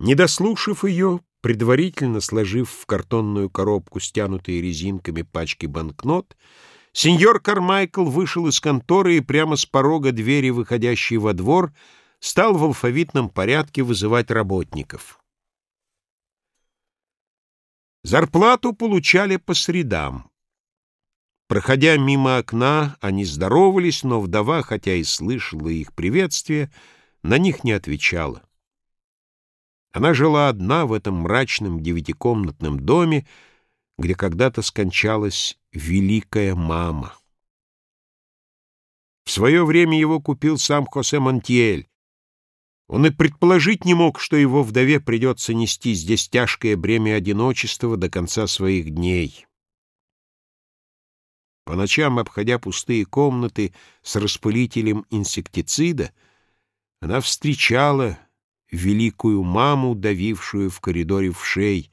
Не дослушав ее, предварительно сложив в картонную коробку стянутые резинками пачки банкнот, сеньор Кармайкл вышел из конторы и прямо с порога двери, выходящей во двор, стал в алфавитном порядке вызывать работников. Зарплату получали по средам. Проходя мимо окна, они здоровались, но вдова, хотя и слышала их приветствие, на них не отвечала. Она жила одна в этом мрачном девятикомнатном доме, где когда-то скончалась великая мама. В свое время его купил сам Хосе Монтьель. Он и предположить не мог, что его вдове придется нести здесь тяжкое бремя одиночества до конца своих дней. По ночам, обходя пустые комнаты с распылителем инсектицида, она встречала великую маму, давившую в коридоре в шей,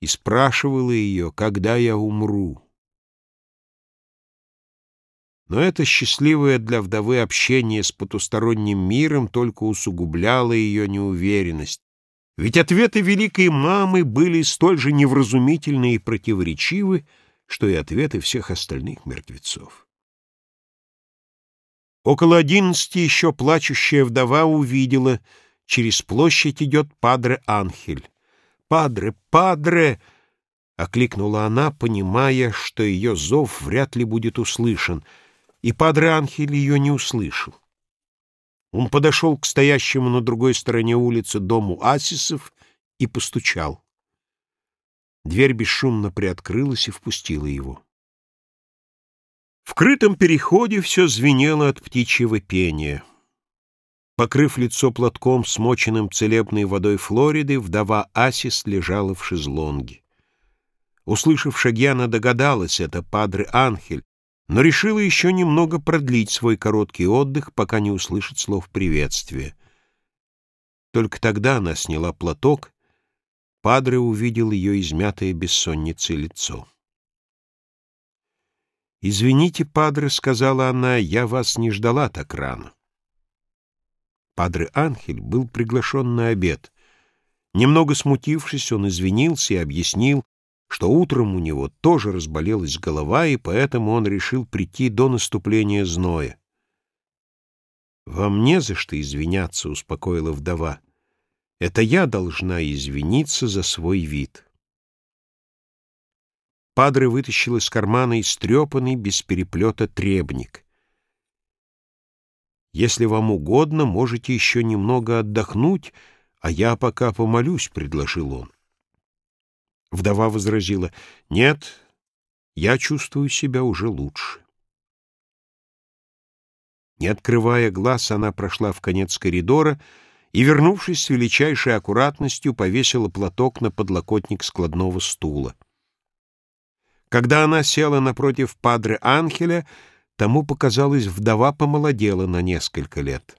и спрашивала ее, когда я умру. Но это счастливое для вдовы общение с потусторонним миром только усугубляло ее неуверенность, ведь ответы великой мамы были столь же невразумительны и противоречивы, что и ответы всех остальных мертвецов. Около одиннадцати еще плачущая вдова увидела — Через площадь идет Падре Анхель. «Падре! Падре!» — окликнула она, понимая, что ее зов вряд ли будет услышан, и Падре Анхель ее не услышал. Он подошел к стоящему на другой стороне улицы дому Асисов и постучал. Дверь бесшумно приоткрылась и впустила его. В крытом переходе все звенело от птичьего пения — Покрыв лицо платком, смоченным целебной водой Флориды, вдова Асис лежала в шезлонге. Услышав шаги, она догадалась, это Падре Анхель, но решила еще немного продлить свой короткий отдых, пока не услышит слов приветствия. Только тогда она сняла платок, Падре увидел ее измятое бессонницей лицо. «Извините, Падре», — сказала она, — «я вас не ждала так рано». Падре Анхель был приглашен на обед. Немного смутившись, он извинился и объяснил, что утром у него тоже разболелась голова, и поэтому он решил прийти до наступления зноя. «Вам не за что извиняться», — успокоила вдова. «Это я должна извиниться за свой вид». Падре вытащил из кармана истрепанный, без переплета требник. Если вам угодно, можете еще немного отдохнуть, а я пока помолюсь, — предложил он. Вдова возразила, — нет, я чувствую себя уже лучше. Не открывая глаз, она прошла в конец коридора и, вернувшись с величайшей аккуратностью, повесила платок на подлокотник складного стула. Когда она села напротив падре Анхеля, Тому показалось, вдова помолодела на несколько лет.